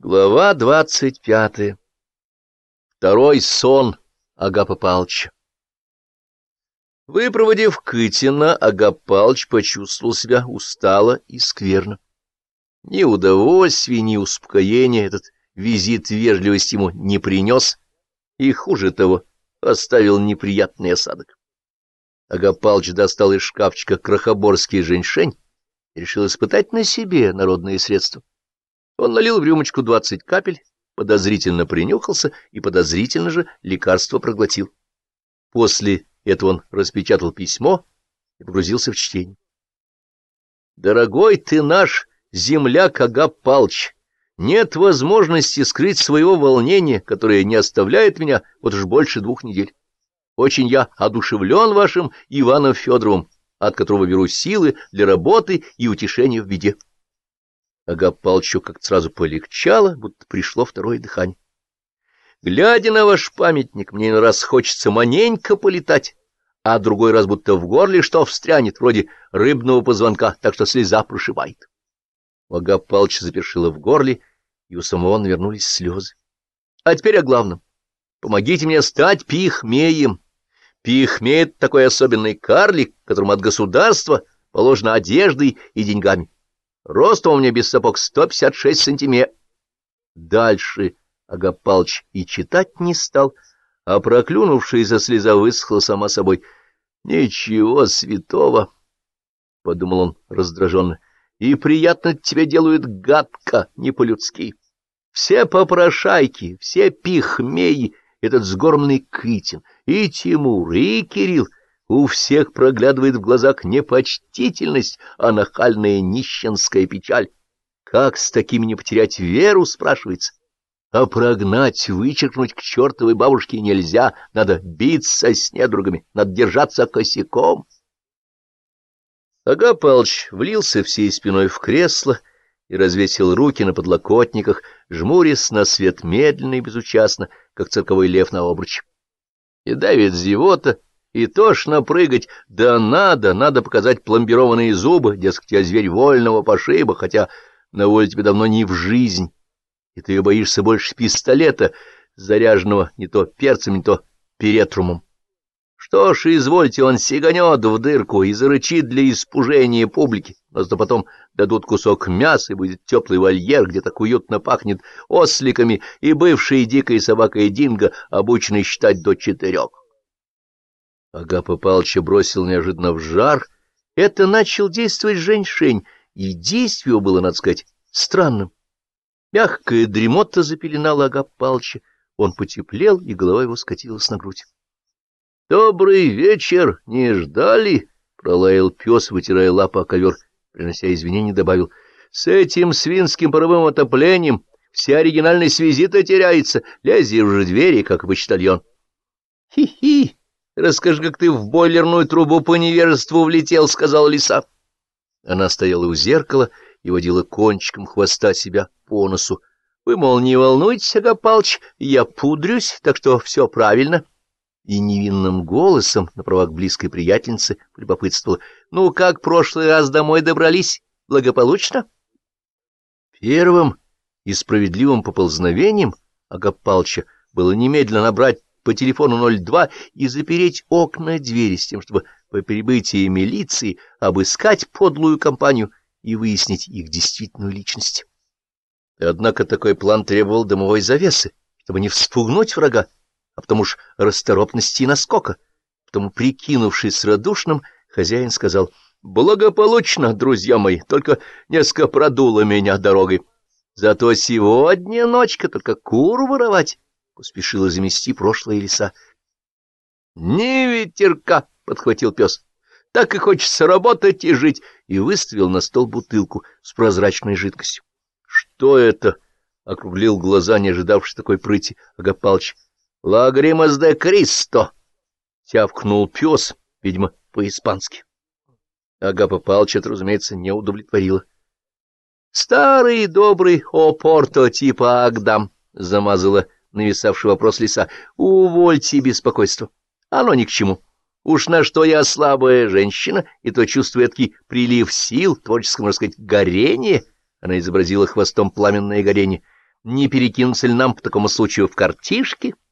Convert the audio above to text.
Глава двадцать пятая. Второй сон Агапа Палча. Выпроводив Кытина, Агап Палч почувствовал себя устало и скверно. Ни удовольствия, ни успокоения этот визит вежливости ему не принес, и, хуже того, оставил неприятный осадок. Агап Палч достал из шкафчика крохоборский женьшень и решил испытать на себе народные средства. Он налил в рюмочку двадцать капель, подозрительно принюхался и подозрительно же лекарство проглотил. После этого он распечатал письмо и погрузился в чтение. «Дорогой ты наш земляк Агап Палч, нет возможности скрыть своего волнения, которое не оставляет меня вот уж больше двух недель. Очень я одушевлен вашим Иваном Федоровым, от которого беру силы для работы и утешения в беде. Агап как-то сразу полегчало, будто пришло второе дыхание. Глядя на ваш памятник, мне на раз хочется маненько полетать, а другой раз будто в горле что встрянет, вроде рыбного позвонка, так что слеза прошибает. У Агап запершило в горле, и у самого навернулись слезы. А теперь о главном. Помогите мне стать пихмеем. Пихмей — это такой особенный карлик, которому от государства положено одеждой и деньгами. Ростом у меня без сапог 156 сантиметров. Дальше Агапалыч и читать не стал, а проклюнувшаяся слеза высохла сама собой. «Ничего святого!» — подумал он раздраженно. «И приятно тебе делают гадко, не по-людски. Все попрошайки, все пихмеи, этот сгорбленный Кытин, и Тимур, и Кирилл, у всех проглядывает в глазах не почтительность, а нахальная нищенская печаль. Как с такими не потерять веру, спрашивается? А прогнать, вычеркнуть к чертовой бабушке нельзя, надо биться с недругами, надо держаться косяком. Ага Палыч влился всей спиной в кресло и развесил руки на подлокотниках, жмурясь на свет медленно и безучастно, как цирковой лев на обруч. И давит зевота, и тошно прыгать, да надо, надо показать пломбированные зубы, дескать, я зверь вольного пошиба, хотя на воле тебе давно не в жизнь, и ты ее боишься больше пистолета, заряженного не то перцем, не то перетрумом. Что ж, извольте, он сиганет в дырку и зарычит для испужения публики, но зато потом дадут кусок мяса, и будет теплый вольер, где так уютно пахнет осликами, и бывшая дикая собака Динго, обученный считать до четырех. Агапа Палыча бросил неожиданно в жар. Это начал действовать женьшень, и действие было, надо сказать, странным. Мягкая дремота запеленала Агапа Палыча, он потеплел, и голова его скатилась на грудь. — Добрый вечер! Не ждали? — пролаял пес, вытирая лапу о ковер, принося извинения, добавил. — С этим свинским паровым отоплением вся оригинальность визита теряется. Лези уже двери, как почтальон. Хи — Хи-хи! Расскажи, как ты в бойлерную трубу по невежеству влетел, — сказала лиса. Она стояла у зеркала и водила кончиком хвоста себя по носу. Вы, мол, не волнуйтесь, Агапалыч, я пудрюсь, так что все правильно. И невинным голосом, на правах близкой приятельницы, полюбопытствовала. Ну, как прошлый раз домой добрались? Благополучно? Первым и справедливым поползновением Агапалча было немедленно набрать по телефону 02 и запереть окна двери с тем, чтобы по прибытии милиции обыскать подлую компанию и выяснить их действительную личность. Однако такой план требовал дымовой завесы, чтобы не вспугнуть врага, а потому ж расторопности и наскока. Потому, прикинувшись радушным, хозяин сказал, «Благополучно, друзья мои, только несколько продуло меня дорогой. Зато сегодня ночка только кур воровать» поспешила замести прошлые леса. — Не ветерка! — подхватил пес. — Так и хочется работать и жить! И выставил на стол бутылку с прозрачной жидкостью. — Что это? — округлил глаза, не ожидавший такой прыти Агапалыч. — Лагримас де Кристо! — тявкнул пес, видимо, по-испански. Агапа Палча это, разумеется, не удовлетворило. — Старый добрый Опорто типа Агдам, — замазала нависавший вопрос лиса. — Увольте беспокойство. Оно ни к чему. Уж на что я слабая женщина, и то чувствую эдакий прилив сил, творческое, можно сказать, горение. Она изобразила хвостом пламенное горение. не перекинуться ли нам по такому случаю в картишки? —